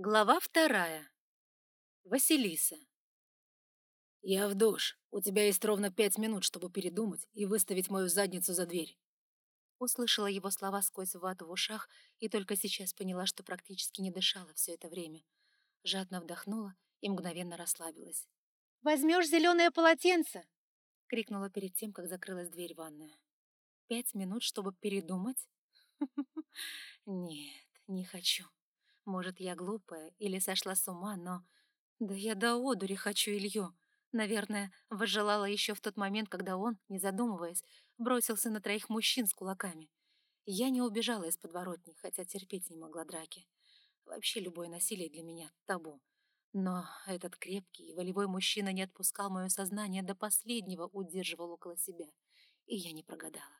Глава вторая. Василиса. «Я в душ. У тебя есть ровно пять минут, чтобы передумать и выставить мою задницу за дверь». Услышала его слова сквозь вату в ушах и только сейчас поняла, что практически не дышала все это время. Жадно вдохнула и мгновенно расслабилась. «Возьмешь зеленое полотенце!» — крикнула перед тем, как закрылась дверь в ванную. «Пять минут, чтобы передумать? Нет, не хочу». Может, я глупая или сошла с ума, но... Да я до одури хочу Илью. Наверное, возжелала еще в тот момент, когда он, не задумываясь, бросился на троих мужчин с кулаками. Я не убежала из подворотни, хотя терпеть не могла драки. Вообще любое насилие для меня — табу. Но этот крепкий и волевой мужчина не отпускал мое сознание до последнего, удерживал около себя. И я не прогадала.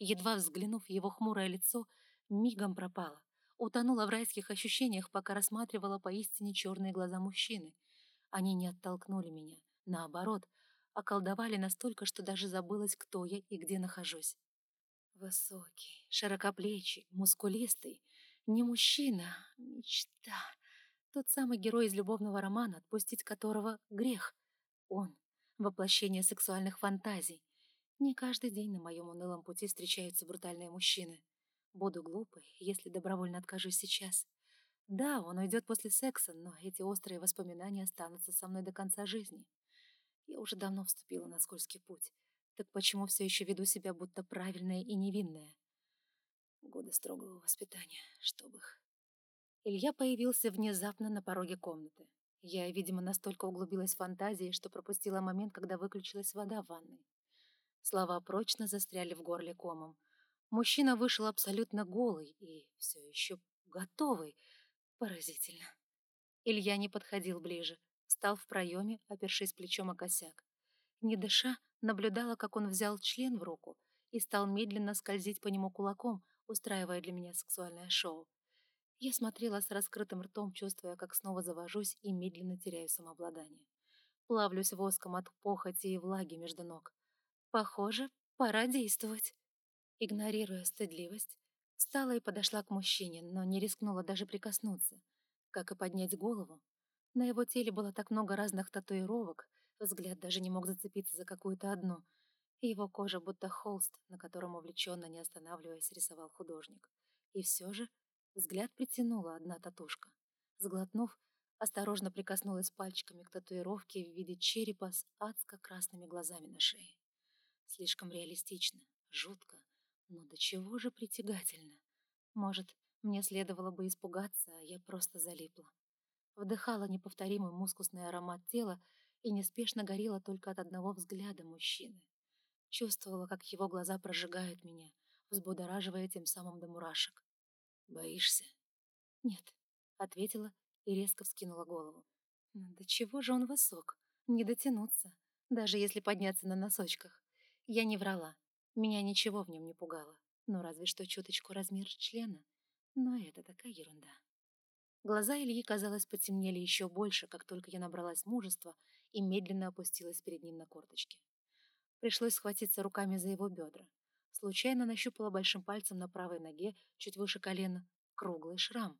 Едва взглянув его хмурое лицо, мигом пропала утонула в райских ощущениях, пока рассматривала поистине черные глаза мужчины. Они не оттолкнули меня, наоборот, околдовали настолько, что даже забылась, кто я и где нахожусь. Высокий, широкоплечий, мускулистый, не мужчина, мечта. Тот самый герой из любовного романа, отпустить которого грех. Он — воплощение сексуальных фантазий. Не каждый день на моем унылом пути встречаются брутальные мужчины. Буду глупой, если добровольно откажусь сейчас. Да, он уйдет после секса, но эти острые воспоминания останутся со мной до конца жизни. Я уже давно вступила на скользкий путь. Так почему все еще веду себя будто правильная и невинная? Годы строгого воспитания, чтоб их. Илья появился внезапно на пороге комнаты. Я, видимо, настолько углубилась в фантазии, что пропустила момент, когда выключилась вода в ванной. Слова прочно застряли в горле комом. Мужчина вышел абсолютно голый и все еще готовый. Поразительно. Илья не подходил ближе, стал в проеме, опершись плечом о косяк. Не дыша, наблюдала, как он взял член в руку и стал медленно скользить по нему кулаком, устраивая для меня сексуальное шоу. Я смотрела с раскрытым ртом, чувствуя, как снова завожусь и медленно теряю самообладание. Плавлюсь воском от похоти и влаги между ног. Похоже, пора действовать. Игнорируя стыдливость, встала и подошла к мужчине, но не рискнула даже прикоснуться. Как и поднять голову. На его теле было так много разных татуировок, взгляд даже не мог зацепиться за какую-то одну. И его кожа будто холст, на котором увлеченно, не останавливаясь, рисовал художник. И все же взгляд притянула одна татушка. Сглотнув, осторожно прикоснулась пальчиками к татуировке в виде черепа с адско-красными глазами на шее. Слишком реалистично, жутко, но до чего же притягательно. Может, мне следовало бы испугаться, а я просто залипла. Вдыхала неповторимый мускусный аромат тела и неспешно горела только от одного взгляда мужчины. Чувствовала, как его глаза прожигают меня, взбудораживая тем самым до мурашек. «Боишься?» «Нет», — ответила и резко вскинула голову. «Да чего же он высок? Не дотянуться, даже если подняться на носочках». Я не врала. Меня ничего в нем не пугало, ну разве что чуточку размер члена. Но это такая ерунда. Глаза Ильи, казалось, потемнели еще больше, как только я набралась мужества и медленно опустилась перед ним на корточки. Пришлось схватиться руками за его бедра. Случайно нащупала большим пальцем на правой ноге, чуть выше колена, круглый шрам.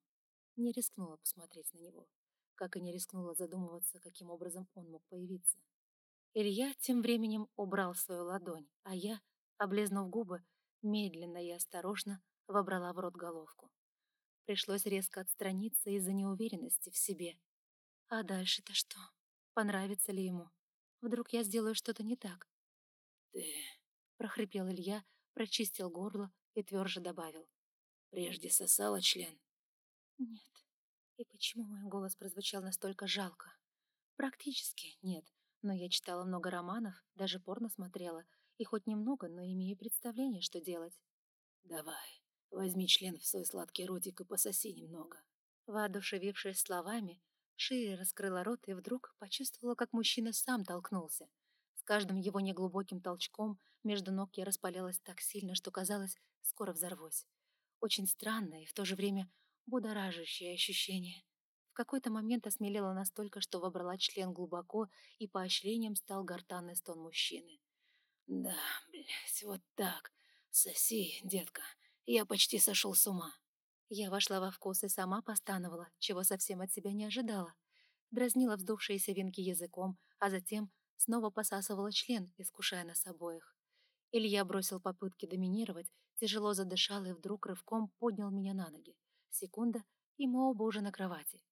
Не рискнула посмотреть на него, как и не рискнула задумываться, каким образом он мог появиться. Илья тем временем убрал свою ладонь, а я Облизнув губы, медленно и осторожно вобрала в рот головку. Пришлось резко отстраниться из-за неуверенности в себе. А дальше-то что? Понравится ли ему? Вдруг я сделаю что-то не так? «Ты...» — прохрипел Илья, прочистил горло и тверже добавил. «Прежде сосала член?» «Нет. И почему мой голос прозвучал настолько жалко?» «Практически нет, но я читала много романов, даже порно смотрела, и хоть немного, но имею представление, что делать. «Давай, возьми член в свой сладкий ротик и пососи немного». Воодушевившись словами, шире раскрыла рот и вдруг почувствовала, как мужчина сам толкнулся. С каждым его неглубоким толчком между ног я распалялась так сильно, что казалось, скоро взорвусь. Очень странное и в то же время будоражащее ощущение. В какой-то момент осмелела настолько, что вобрала член глубоко, и поощрением стал гортанный стон мужчины. Да, блядь, вот так. Соси, детка. Я почти сошел с ума. Я вошла во вкус и сама постановала, чего совсем от себя не ожидала. Дразнила вздувшиеся венки языком, а затем снова посасывала член, искушая нас обоих. Илья бросил попытки доминировать, тяжело задышал и вдруг рывком поднял меня на ноги. Секунда, и мы оба уже на кровати.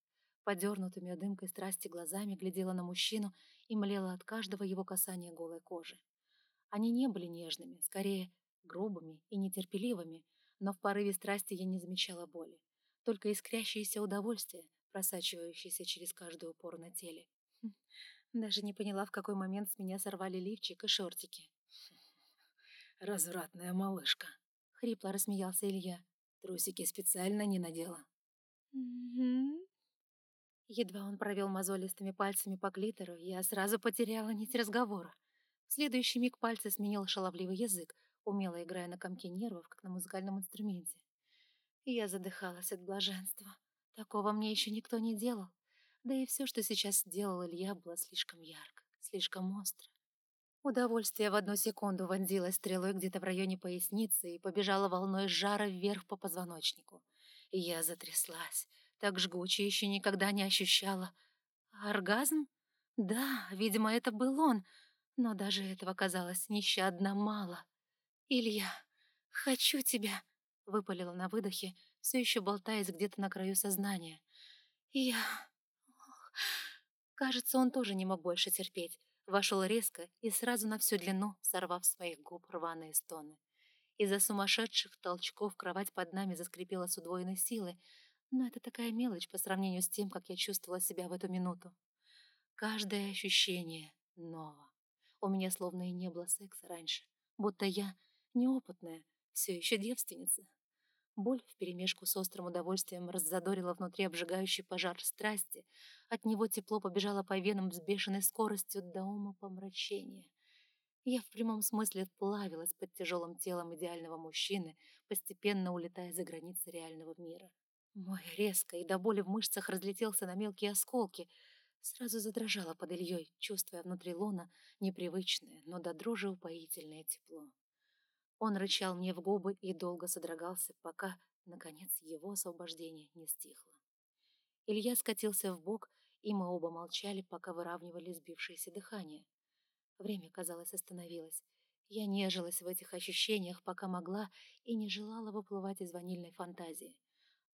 Подернутыми дымкой страсти глазами глядела на мужчину и млела от каждого его касания голой кожи. Они не были нежными, скорее грубыми и нетерпеливыми, но в порыве страсти я не замечала боли. Только искрящееся удовольствие, просачивающееся через каждую пору на теле. Хм, даже не поняла, в какой момент с меня сорвали лифчик и шортики. «Развратная малышка», — хрипло рассмеялся Илья. «Трусики специально не надела». Едва он провел мозолистыми пальцами по клитору, я сразу потеряла нить разговора. В следующий миг пальцы сменил шаловливый язык, умело играя на комке нервов, как на музыкальном инструменте. Я задыхалась от блаженства. Такого мне еще никто не делал. Да и все, что сейчас делал Илья, было слишком ярко, слишком остро. Удовольствие в одну секунду вонзилось стрелой где-то в районе поясницы и побежало волной жара вверх по позвоночнику. Я затряслась, так жгуче еще никогда не ощущала. оргазм? Да, видимо, это был он, но даже этого казалось нещадно мало. «Илья, хочу тебя!» — выпалила на выдохе, все еще болтаясь где-то на краю сознания. «Я...» Кажется, он тоже не мог больше терпеть. Вошел резко и сразу на всю длину, сорвав с моих губ рваные стоны. Из-за сумасшедших толчков кровать под нами заскрипела с удвоенной силой, но это такая мелочь по сравнению с тем, как я чувствовала себя в эту минуту. Каждое ощущение ново. У меня словно и не было секса раньше, будто я неопытная, все еще девственница. Боль вперемешку с острым удовольствием раззадорила внутри обжигающий пожар страсти. От него тепло побежало по венам с бешеной скоростью до ума помрачения. Я в прямом смысле плавилась под тяжелым телом идеального мужчины, постепенно улетая за границы реального мира. Мой резко и до боли в мышцах разлетелся на мелкие осколки. Сразу задрожала под Ильей, чувствуя внутри лона непривычное, но до дрожи упоительное тепло. Он рычал мне в губы и долго содрогался, пока, наконец, его освобождение не стихло. Илья скатился в бок, и мы оба молчали, пока выравнивали сбившееся дыхание. Время, казалось, остановилось. Я нежилась в этих ощущениях, пока могла, и не желала выплывать из ванильной фантазии.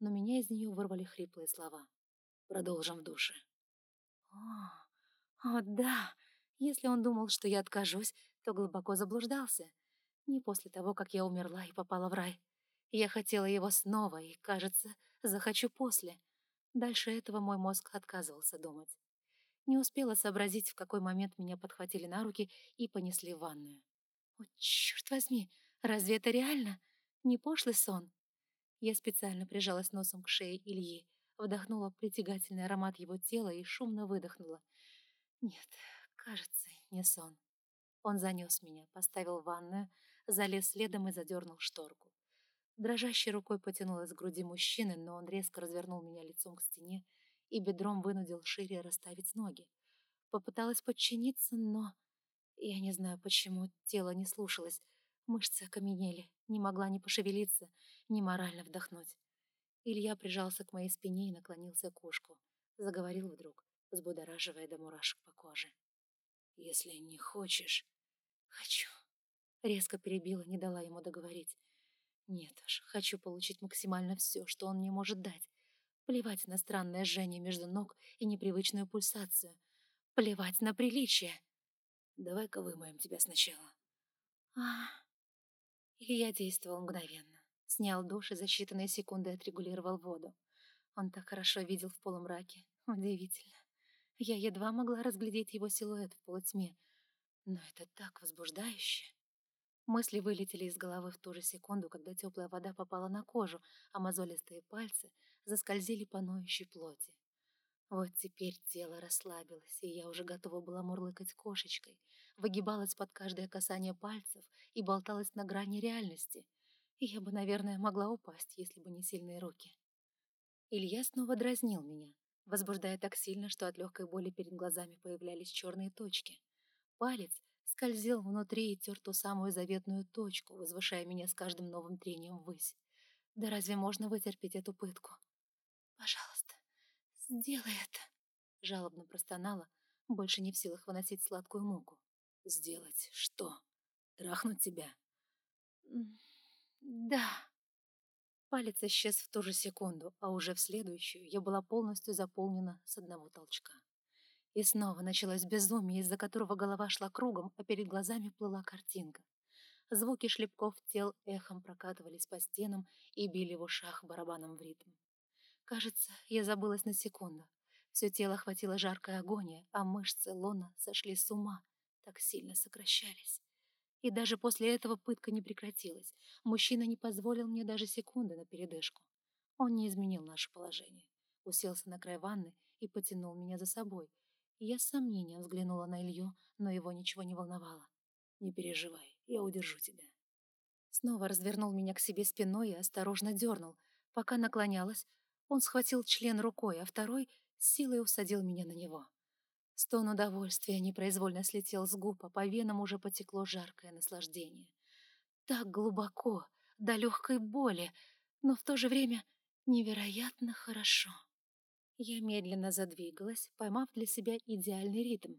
Но меня из нее вырвали хриплые слова. «Продолжим в душе». О, о, да! Если он думал, что я откажусь, то глубоко заблуждался. Не после того, как я умерла и попала в рай. Я хотела его снова и, кажется, захочу после. Дальше этого мой мозг отказывался думать. Не успела сообразить, в какой момент меня подхватили на руки и понесли в ванную. О, черт возьми, разве это реально? Не пошлый сон? Я специально прижалась носом к шее Ильи, вдохнула притягательный аромат его тела и шумно выдохнула. Нет, кажется, не сон. Он занес меня, поставил в ванную, залез следом и задернул шторку. Дрожащей рукой потянулась к груди мужчины, но он резко развернул меня лицом к стене и бедром вынудил шире расставить ноги. Попыталась подчиниться, но... Я не знаю, почему тело не слушалось. Мышцы окаменели, не могла ни пошевелиться, ни морально вдохнуть. Илья прижался к моей спине и наклонился к ушку. Заговорил вдруг, взбудораживая до мурашек по коже. «Если не хочешь...» «Хочу», Резко перебила, не дала ему договорить. Нет уж, хочу получить максимально все, что он мне может дать. Плевать на странное жжение между ног и непривычную пульсацию. Плевать на приличие. Давай-ка вымоем тебя сначала. А, Илья действовал мгновенно. Снял душ и за считанные секунды отрегулировал воду. Он так хорошо видел в полумраке. Удивительно. Я едва могла разглядеть его силуэт в полутьме. Но это так возбуждающе. Мысли вылетели из головы в ту же секунду, когда теплая вода попала на кожу, а мозолистые пальцы заскользили по ноющей плоти. Вот теперь тело расслабилось, и я уже готова была мурлыкать кошечкой, выгибалась под каждое касание пальцев и болталась на грани реальности. И я бы, наверное, могла упасть, если бы не сильные руки. Илья снова дразнил меня, возбуждая так сильно, что от легкой боли перед глазами появлялись черные точки. Палец скользил внутри и тер ту самую заветную точку, возвышая меня с каждым новым трением ввысь. Да разве можно вытерпеть эту пытку? «Пожалуйста, сделай это!» Жалобно простонала, больше не в силах выносить сладкую муку. «Сделать что? Трахнуть тебя?» «Да». Палец исчез в ту же секунду, а уже в следующую я была полностью заполнена с одного толчка. И снова началось безумие, из-за которого голова шла кругом, а перед глазами плыла картинка. Звуки шлепков тел эхом прокатывались по стенам и били в ушах барабаном в ритм. Кажется, я забылась на секунду. Все тело охватило жаркая агония, а мышцы лона сошли с ума, так сильно сокращались. И даже после этого пытка не прекратилась. Мужчина не позволил мне даже секунды на передышку. Он не изменил наше положение. Уселся на край ванны и потянул меня за собой. Я с сомнением взглянула на Илью, но его ничего не волновало. «Не переживай, я удержу тебя». Снова развернул меня к себе спиной и осторожно дернул. Пока наклонялась, он схватил член рукой, а второй силой усадил меня на него. Стон удовольствия непроизвольно слетел с губ, а по венам уже потекло жаркое наслаждение. Так глубоко, до легкой боли, но в то же время невероятно хорошо. Я медленно задвигалась, поймав для себя идеальный ритм,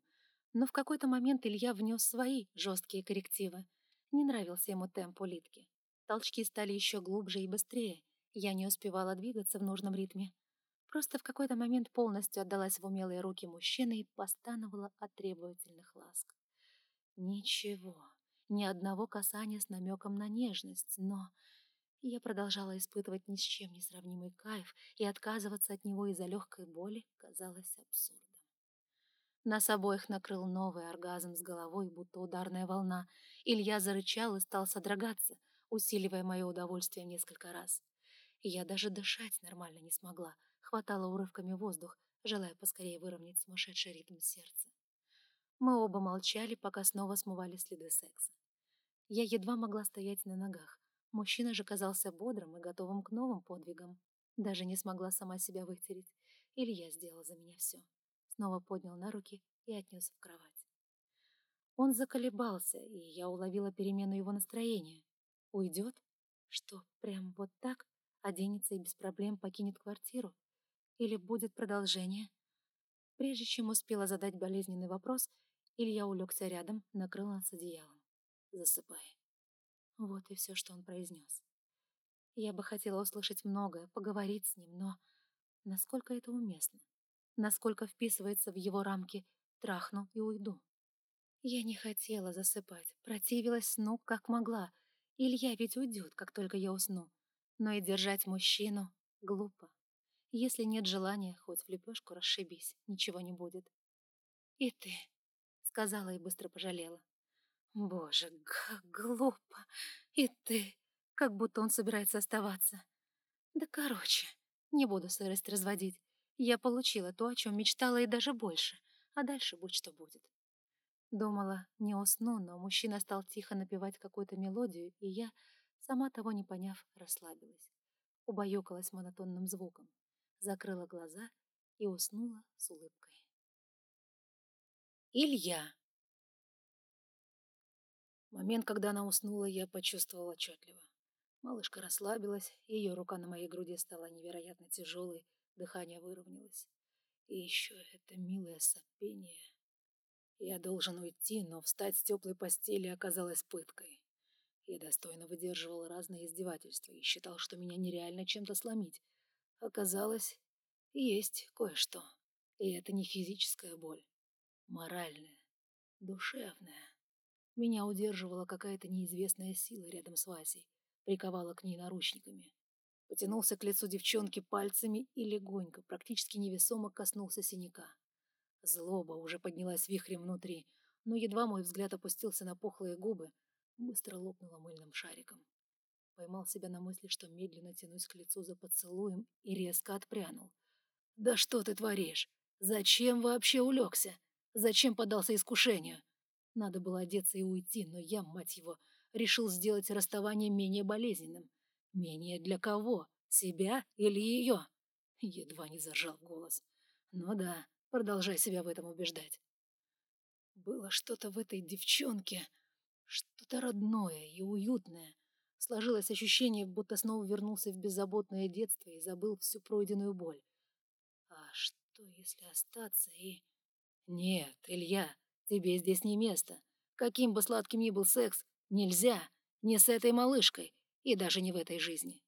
но в какой-то момент Илья внес свои жесткие коррективы. Не нравился ему темп улитки. Толчки стали еще глубже и быстрее. Я не успевала двигаться в нужном ритме. Просто в какой-то момент полностью отдалась в умелые руки мужчины и постановала от требовательных ласк. Ничего, ни одного касания с намеком на нежность, но я продолжала испытывать ни с чем не сравнимый кайф, и отказываться от него из-за легкой боли казалось абсурдом. Нас обоих накрыл новый оргазм с головой, будто ударная волна. Илья зарычал и стал содрогаться, усиливая мое удовольствие несколько раз. Я даже дышать нормально не смогла, хватала урывками воздух, желая поскорее выровнять сумасшедший ритм сердца. Мы оба молчали, пока снова смывали следы секса. Я едва могла стоять на ногах. Мужчина же казался бодрым и готовым к новым подвигам. Даже не смогла сама себя вытереть. Илья сделал за меня все. Снова поднял на руки и отнес в кровать. Он заколебался, и я уловила перемену его настроения. Уйдет? Что, прям вот так? Оденется и без проблем покинет квартиру? Или будет продолжение? Прежде чем успела задать болезненный вопрос, Илья улегся рядом, накрыл нас одеялом. «Засыпай». Вот и все, что он произнес. Я бы хотела услышать многое, поговорить с ним, но насколько это уместно? Насколько вписывается в его рамки «трахну и уйду»? Я не хотела засыпать, противилась сну как могла. Илья ведь уйдет, как только я усну. Но и держать мужчину глупо. Если нет желания, хоть в лепешку расшибись, ничего не будет. «И ты», — сказала и быстро пожалела. «Боже, как глупо! И ты!» Как будто он собирается оставаться. Да короче, не буду сырость разводить. Я получила то, о чем мечтала, и даже больше. А дальше будь что будет. Думала, не усну, но мужчина стал тихо напевать какую-то мелодию, и я, сама того не поняв, расслабилась. Убаюкалась монотонным звуком закрыла глаза и уснула с улыбкой. Илья. Момент, когда она уснула, я почувствовал отчетливо. Малышка расслабилась, ее рука на моей груди стала невероятно тяжелой, дыхание выровнялось. И еще это милое сопение. Я должен уйти, но встать с теплой постели оказалось пыткой. Я достойно выдерживал разные издевательства и считал, что меня нереально чем-то сломить, Оказалось, есть кое-что. И это не физическая боль. Моральная, душевная. Меня удерживала какая-то неизвестная сила рядом с Васей, приковала к ней наручниками. Потянулся к лицу девчонки пальцами и легонько, практически невесомо коснулся синяка. Злоба уже поднялась вихрем внутри, но едва мой взгляд опустился на пухлые губы, быстро лопнула мыльным шариком. Поймал себя на мысли, что медленно тянусь к лицу за поцелуем и резко отпрянул. «Да что ты творишь? Зачем вообще улегся? Зачем подался искушению?» Надо было одеться и уйти, но я, мать его, решил сделать расставание менее болезненным. Менее для кого? Себя или ее? Едва не зажал голос. Ну да, продолжай себя в этом убеждать. Было что-то в этой девчонке, что-то родное и уютное, Сложилось ощущение, будто снова вернулся в беззаботное детство и забыл всю пройденную боль. А что, если остаться и... Нет, Илья, тебе здесь не место. Каким бы сладким ни был секс, нельзя. Не с этой малышкой. И даже не в этой жизни.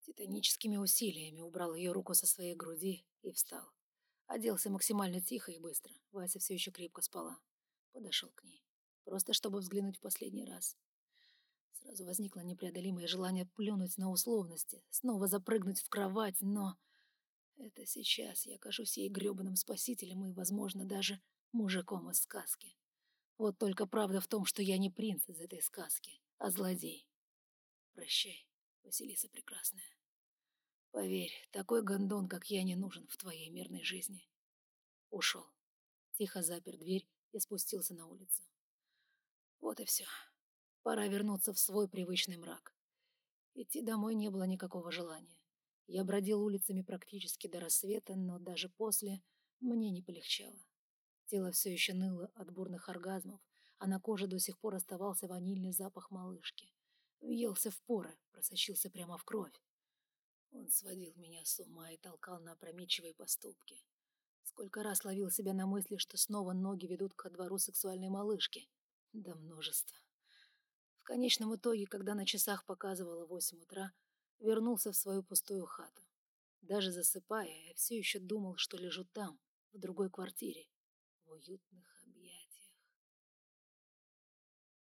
Титаническими усилиями убрал ее руку со своей груди и встал. Оделся максимально тихо и быстро. Вася все еще крепко спала. Подошел к ней. Просто чтобы взглянуть в последний раз. Сразу возникло непреодолимое желание плюнуть на условности, снова запрыгнуть в кровать, но... Это сейчас я кажусь ей грёбаным спасителем и, возможно, даже мужиком из сказки. Вот только правда в том, что я не принц из этой сказки, а злодей. Прощай, Василиса Прекрасная. Поверь, такой гондон, как я, не нужен в твоей мирной жизни. Ушел. Тихо запер дверь и спустился на улицу. Вот и все. Пора вернуться в свой привычный мрак. Идти домой не было никакого желания. Я бродил улицами практически до рассвета, но даже после мне не полегчало. Тело все еще ныло от бурных оргазмов, а на коже до сих пор оставался ванильный запах малышки. Въелся в поры, просочился прямо в кровь. Он сводил меня с ума и толкал на опрометчивые поступки. Сколько раз ловил себя на мысли, что снова ноги ведут ко двору сексуальной малышки. Да множество. Конечном итоге, когда на часах показывало восемь утра, вернулся в свою пустую хату. Даже засыпая, я все еще думал, что лежу там, в другой квартире, в уютных